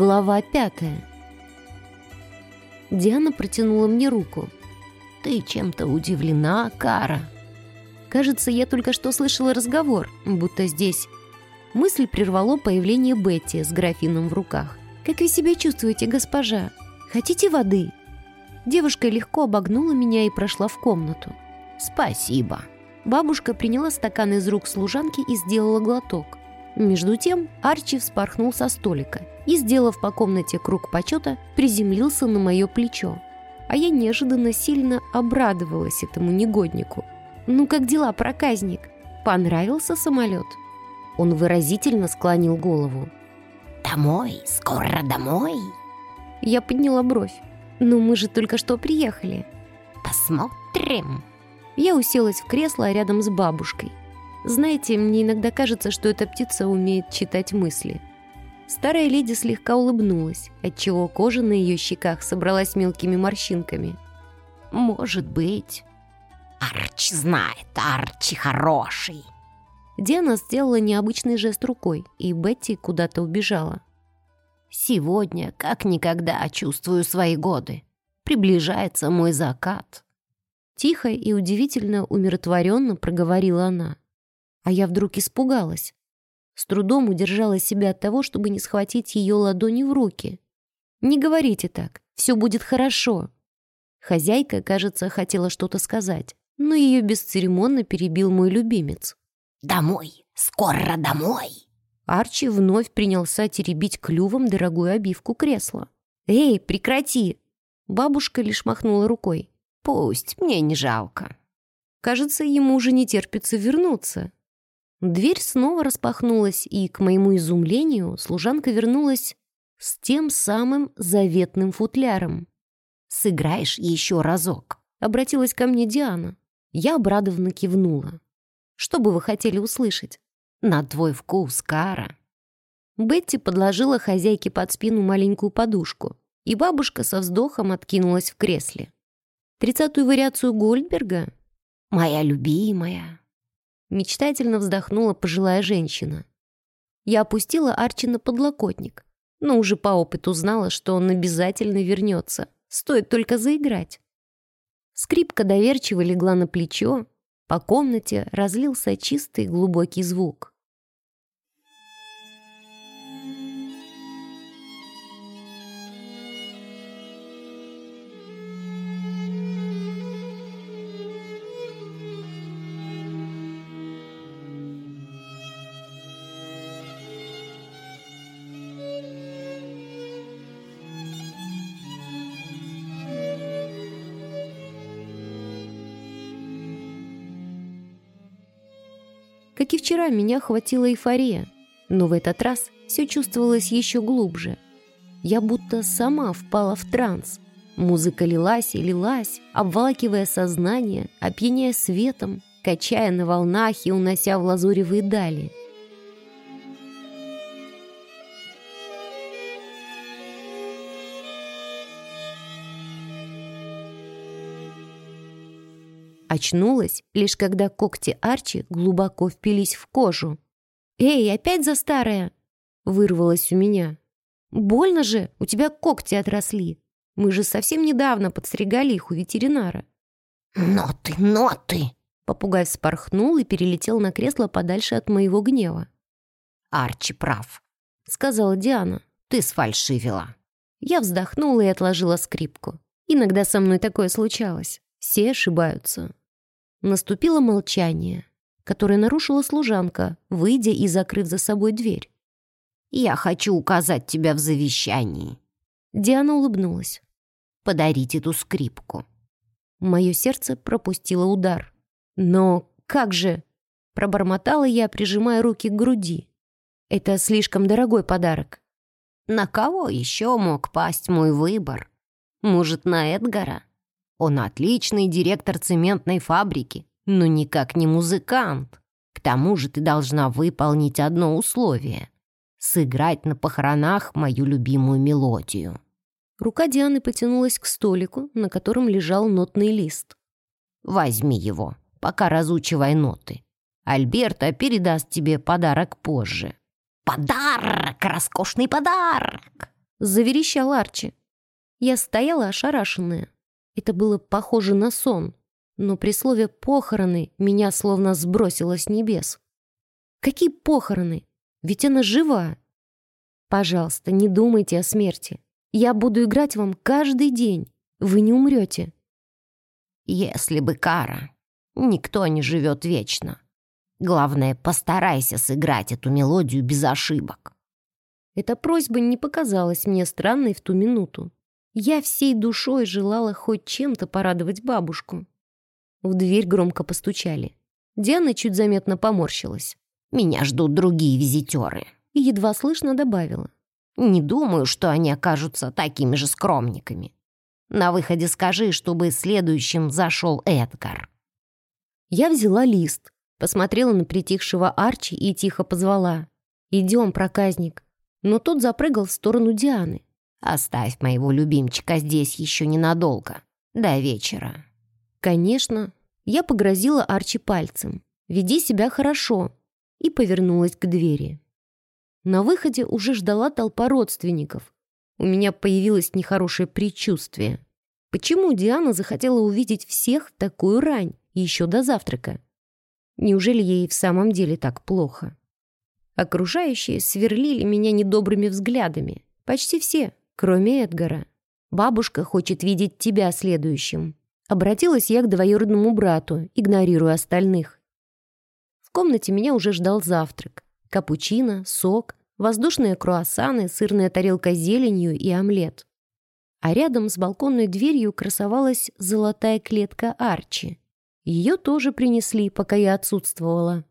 Глава пятая. Диана протянула мне руку. «Ты чем-то удивлена, Кара?» Кажется, я только что слышала разговор, будто здесь. Мысль прервало появление Бетти с графином в руках. «Как вы себя чувствуете, госпожа? Хотите воды?» Девушка легко обогнула меня и прошла в комнату. «Спасибо». Бабушка приняла стакан из рук служанки и сделала глоток. Между тем Арчи вспорхнул со столика и, сделав по комнате круг почета, приземлился на мое плечо. А я неожиданно сильно обрадовалась этому негоднику. «Ну как дела, проказник? Понравился самолет?» Он выразительно склонил голову. «Домой? Скоро домой?» Я подняла бровь. «Ну мы же только что приехали». «Посмотрим». Я уселась в кресло рядом с бабушкой. Знаете, мне иногда кажется, что эта птица умеет читать мысли. Старая леди слегка улыбнулась, отчего кожа на ее щеках собралась мелкими морщинками. «Может быть. Арчи знает, Арчи хороший». Диана сделала необычный жест рукой, и Бетти куда-то убежала. «Сегодня, как никогда, чувствую свои годы. Приближается мой закат». Тихо и удивительно умиротворенно проговорила она. А я вдруг испугалась. С трудом удержала себя от того, чтобы не схватить ее ладони в руки. «Не говорите так, все будет хорошо». Хозяйка, кажется, хотела что-то сказать, но ее бесцеремонно перебил мой любимец. «Домой! Скоро домой!» Арчи вновь принялся теребить клювом дорогую обивку кресла. «Эй, прекрати!» Бабушка лишь махнула рукой. «Пусть, мне не жалко». Кажется, ему уже не терпится вернуться. Дверь снова распахнулась, и, к моему изумлению, служанка вернулась с тем самым заветным футляром. «Сыграешь еще разок», — обратилась ко мне Диана. Я обрадованно кивнула. «Что бы вы хотели услышать?» «На твой вкус, Кара». Бетти подложила хозяйке под спину маленькую подушку, и бабушка со вздохом откинулась в кресле. «Тридцатую вариацию Гольдберга?» «Моя любимая», Мечтательно вздохнула пожилая женщина. Я опустила Арчи на подлокотник, но уже по опыту знала, что он обязательно вернется. Стоит только заиграть. Скрипка доверчиво легла на плечо, по комнате разлился чистый глубокий звук. Как и вчера, меня охватила эйфория. Но в этот раз все чувствовалось еще глубже. Я будто сама впала в транс. Музыка лилась и лилась, обволакивая сознание, опьяняя светом, качая на волнах и унося в лазуревые дали. Очнулась, лишь когда когти Арчи глубоко впились в кожу. «Эй, опять за старое!» — вырвалось у меня. «Больно же, у тебя когти отросли. Мы же совсем недавно подстригали их у ветеринара». «Но ты, но ты!» Попугай вспорхнул и перелетел на кресло подальше от моего гнева. «Арчи прав», — сказала Диана. «Ты сфальшивила». Я вздохнула и отложила скрипку. Иногда со мной такое случалось. Все ошибаются. Наступило молчание, которое нарушила служанка, выйдя и закрыв за собой дверь. «Я хочу указать тебя в завещании». Диана улыбнулась. «Подарить эту скрипку». Мое сердце пропустило удар. «Но как же?» Пробормотала я, прижимая руки к груди. «Это слишком дорогой подарок». «На кого еще мог пасть мой выбор? Может, на Эдгара?» Он отличный директор цементной фабрики, но никак не музыкант. К тому же ты должна выполнить одно условие — сыграть на похоронах мою любимую мелодию». Рука Дианы потянулась к столику, на котором лежал нотный лист. «Возьми его, пока разучивай ноты. Альберта передаст тебе подарок позже». «Подарок! Роскошный подарок!» Заверещал Арчи. Я стояла ошарашенная. Это было похоже на сон, но при слове «похороны» меня словно сбросило с небес. Какие похороны? Ведь она жива. Пожалуйста, не думайте о смерти. Я буду играть вам каждый день. Вы не умрете. Если бы Кара. Никто не живет вечно. Главное, постарайся сыграть эту мелодию без ошибок. Эта просьба не показалась мне странной в ту минуту. Я всей душой желала хоть чем-то порадовать бабушку. В дверь громко постучали. Диана чуть заметно поморщилась. «Меня ждут другие визитеры», и едва слышно добавила. «Не думаю, что они окажутся такими же скромниками. На выходе скажи, чтобы следующим зашел Эдгар». Я взяла лист, посмотрела на притихшего Арчи и тихо позвала. «Идем, проказник». Но тот запрыгал в сторону Дианы. Оставь моего любимчика здесь еще ненадолго. До вечера». Конечно, я погрозила Арчи пальцем. «Веди себя хорошо», и повернулась к двери. На выходе уже ждала толпа родственников. У меня появилось нехорошее предчувствие. Почему Диана захотела увидеть всех в такую рань, еще до завтрака? Неужели ей в самом деле так плохо? Окружающие сверлили меня недобрыми взглядами. Почти все, кроме Эдгара. «Бабушка хочет видеть тебя следующим». Обратилась я к двоюродному брату, игнорируя остальных. В комнате меня уже ждал завтрак. Капучино, сок, воздушные круассаны, сырная тарелка с зеленью и омлет. А рядом с балконной дверью красовалась золотая клетка Арчи. Ее тоже принесли, пока я отсутствовала.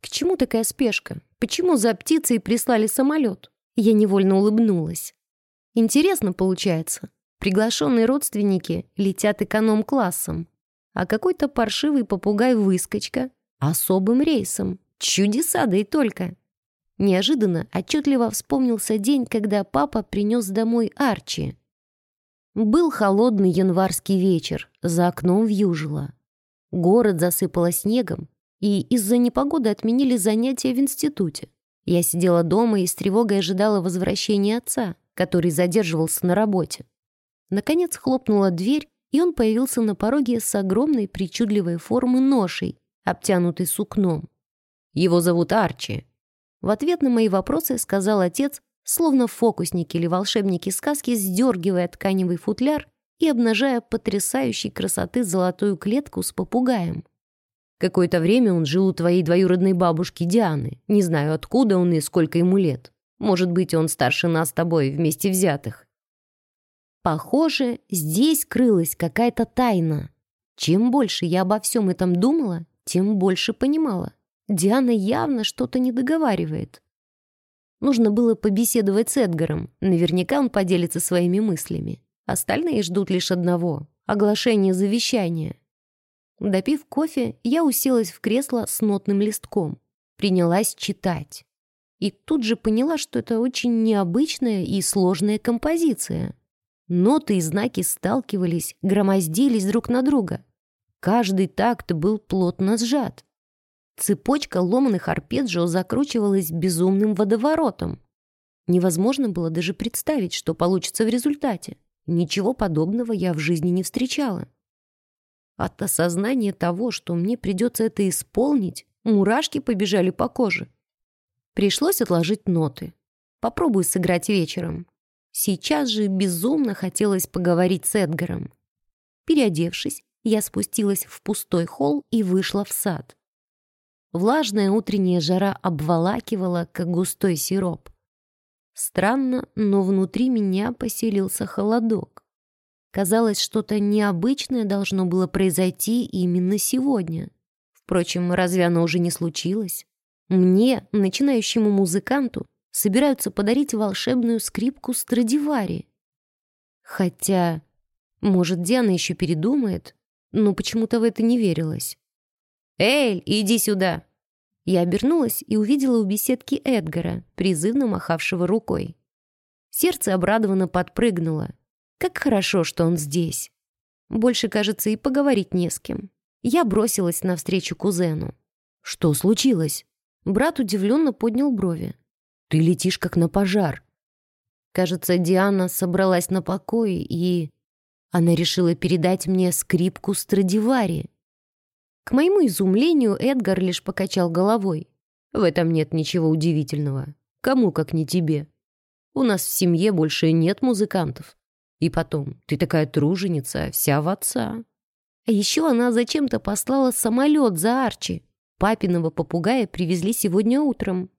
К чему такая спешка? Почему за птицей прислали самолет? Я невольно улыбнулась. Интересно получается. Приглашенные родственники летят эконом-классом, а какой-то паршивый попугай-выскочка особым рейсом. Чудеса, да и только. Неожиданно отчетливо вспомнился день, когда папа принес домой Арчи. Был холодный январский вечер, за окном вьюжило. Город засыпало снегом, и из-за непогоды отменили занятия в институте. Я сидела дома и с тревогой ожидала возвращения отца который задерживался на работе. Наконец хлопнула дверь, и он появился на пороге с огромной причудливой формы ношей, обтянутой сукном. Его зовут Арчи. В ответ на мои вопросы сказал отец, словно фокусники или волшебники сказки, сдергивая тканевый футляр и обнажая потрясающей красоты золотую клетку с попугаем. Какое-то время он жил у твоей двоюродной бабушки Дианы. Не знаю, откуда он и сколько ему лет. Может быть, он старше нас с тобой вместе взятых. Похоже, здесь крылась какая-то тайна. Чем больше я обо всем этом думала, тем больше понимала. Диана явно что-то не договаривает. Нужно было побеседовать с Эдгаром. Наверняка он поделится своими мыслями. Остальные ждут лишь одного — оглашения завещания. Допив кофе, я уселась в кресло с нотным листком. Принялась читать. И тут же поняла, что это очень необычная и сложная композиция. Ноты и знаки сталкивались, громоздились друг на друга. Каждый такт был плотно сжат. Цепочка ломаных арпеджио закручивалась безумным водоворотом. Невозможно было даже представить, что получится в результате. Ничего подобного я в жизни не встречала. От осознания того, что мне придется это исполнить, мурашки побежали по коже. Пришлось отложить ноты. Попробую сыграть вечером. Сейчас же безумно хотелось поговорить с Эдгаром. Переодевшись, я спустилась в пустой холл и вышла в сад. Влажная утренняя жара обволакивала, как густой сироп. Странно, но внутри меня поселился холодок. Казалось, что-то необычное должно было произойти именно сегодня. Впрочем, разве оно уже не случилось? Мне, начинающему музыканту, собираются подарить волшебную скрипку Страдивари. Хотя, может, Диана еще передумает, но почему-то в это не верилось. «Эль, иди сюда!» Я обернулась и увидела у беседки Эдгара, призывно махавшего рукой. Сердце обрадованно подпрыгнуло. Как хорошо, что он здесь. Больше, кажется, и поговорить не с кем. Я бросилась навстречу кузену. «Что случилось?» Брат удивленно поднял брови. «Ты летишь, как на пожар». Кажется, Диана собралась на покой, и она решила передать мне скрипку Страдивари. К моему изумлению Эдгар лишь покачал головой. В этом нет ничего удивительного. Кому, как не тебе. У нас в семье больше нет музыкантов. И потом, ты такая труженица, вся в отца. А еще она зачем-то послала самолет за Арчи. Папиного попугая привезли сегодня утром.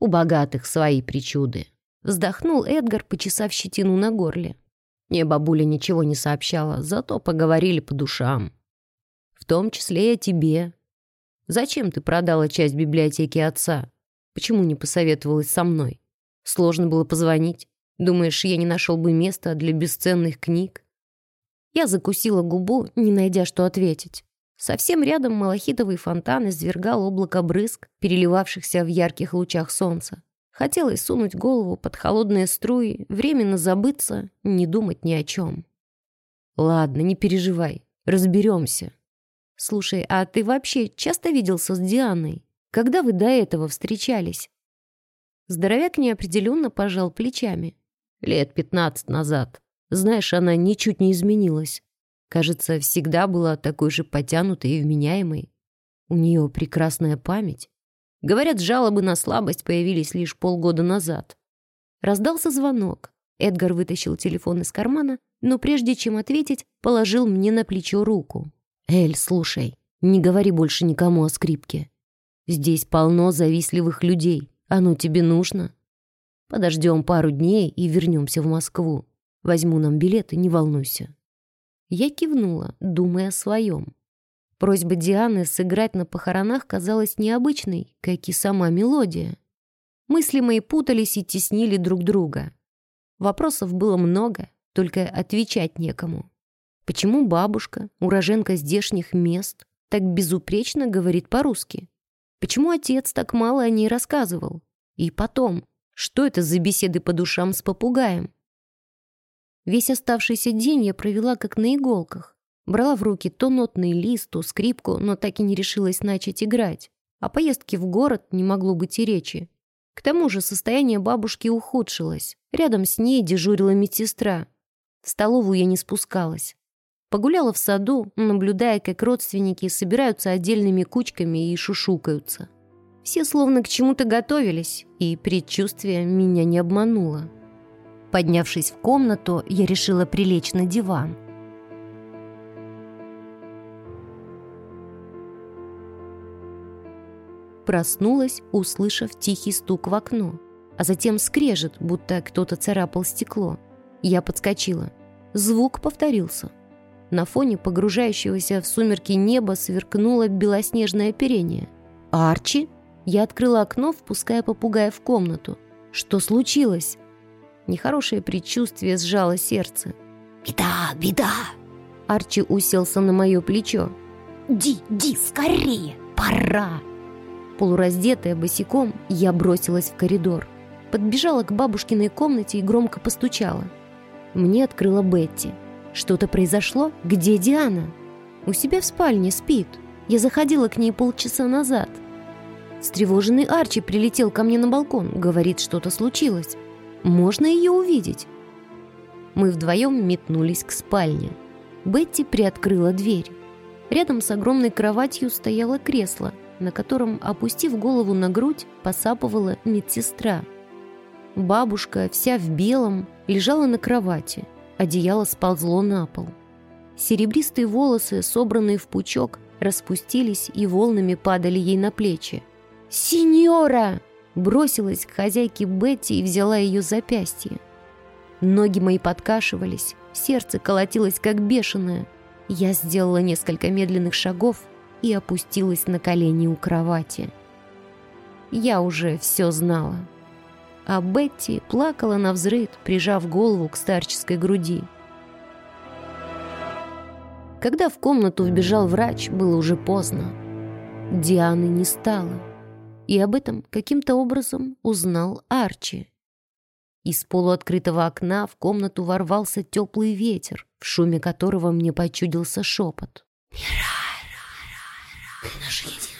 У богатых свои причуды. Вздохнул Эдгар, почесав щетину на горле. Мне бабуля ничего не сообщала, зато поговорили по душам. В том числе и о тебе. Зачем ты продала часть библиотеки отца? Почему не посоветовалась со мной? Сложно было позвонить. Думаешь, я не нашел бы места для бесценных книг? Я закусила губу, не найдя, что ответить. Совсем рядом малахитовый фонтан извергал облако брызг, переливавшихся в ярких лучах солнца. Хотелось сунуть голову под холодные струи, временно забыться, не думать ни о чем. «Ладно, не переживай, разберемся». «Слушай, а ты вообще часто виделся с Дианой? Когда вы до этого встречались?» Здоровяк неопределенно пожал плечами. «Лет пятнадцать назад. Знаешь, она ничуть не изменилась. Кажется, всегда была такой же потянутой и вменяемой. У нее прекрасная память. Говорят, жалобы на слабость появились лишь полгода назад. Раздался звонок. Эдгар вытащил телефон из кармана, но прежде чем ответить, положил мне на плечо руку. «Эль, слушай, не говори больше никому о скрипке. Здесь полно завистливых людей. Оно тебе нужно? Подождем пару дней и вернемся в Москву. Возьму нам билеты, не волнуйся». Я кивнула, думая о своем. Просьба Дианы сыграть на похоронах казалась необычной, как и сама мелодия. Мысли мои путались и теснили друг друга. Вопросов было много, только отвечать некому. Почему бабушка, уроженка здешних мест, так безупречно говорит по-русски? Почему отец так мало о ней рассказывал? И потом, что это за беседы по душам с попугаем? Весь оставшийся день я провела как на иголках. Брала в руки то нотный лист, то скрипку, но так и не решилась начать играть. О поездке в город не могло быть и речи. К тому же состояние бабушки ухудшилось. Рядом с ней дежурила медсестра. В столовую я не спускалась. Погуляла в саду, наблюдая, как родственники собираются отдельными кучками и шушукаются. Все словно к чему-то готовились, и предчувствие меня не обмануло. Поднявшись в комнату, я решила прилечь на диван – Проснулась, услышав тихий стук в окно, а затем скрежет, будто кто-то царапал стекло. Я подскочила. Звук повторился. На фоне погружающегося в сумерки неба сверкнуло белоснежное оперение. «Арчи?» Я открыла окно, впуская попугая в комнату. «Что случилось?» Нехорошее предчувствие сжало сердце. «Беда, беда!» Арчи уселся на мое плечо. «Ди, ди, скорее! Пора!» Полураздетая, босиком, я бросилась в коридор. Подбежала к бабушкиной комнате и громко постучала. Мне открыла Бетти. Что-то произошло? Где Диана? У себя в спальне спит. Я заходила к ней полчаса назад. Встревоженный Арчи прилетел ко мне на балкон. Говорит, что-то случилось. Можно ее увидеть? Мы вдвоем метнулись к спальне. Бетти приоткрыла дверь. Рядом с огромной кроватью стояло кресло — на котором, опустив голову на грудь, посапывала медсестра. Бабушка, вся в белом, лежала на кровати, одеяло сползло на пол. Серебристые волосы, собранные в пучок, распустились и волнами падали ей на плечи. «Синьора!» Бросилась к хозяйке Бетти и взяла ее запястье. Ноги мои подкашивались, сердце колотилось как бешеное. Я сделала несколько медленных шагов и опустилась на колени у кровати. Я уже все знала. А Бетти плакала на взрыд, прижав голову к старческой груди. Когда в комнату вбежал врач, было уже поздно. Дианы не стало. И об этом каким-то образом узнал Арчи. Из полуоткрытого окна в комнату ворвался теплый ветер, в шуме которого мне почудился шепот. «Мира!» Ты наша единственная.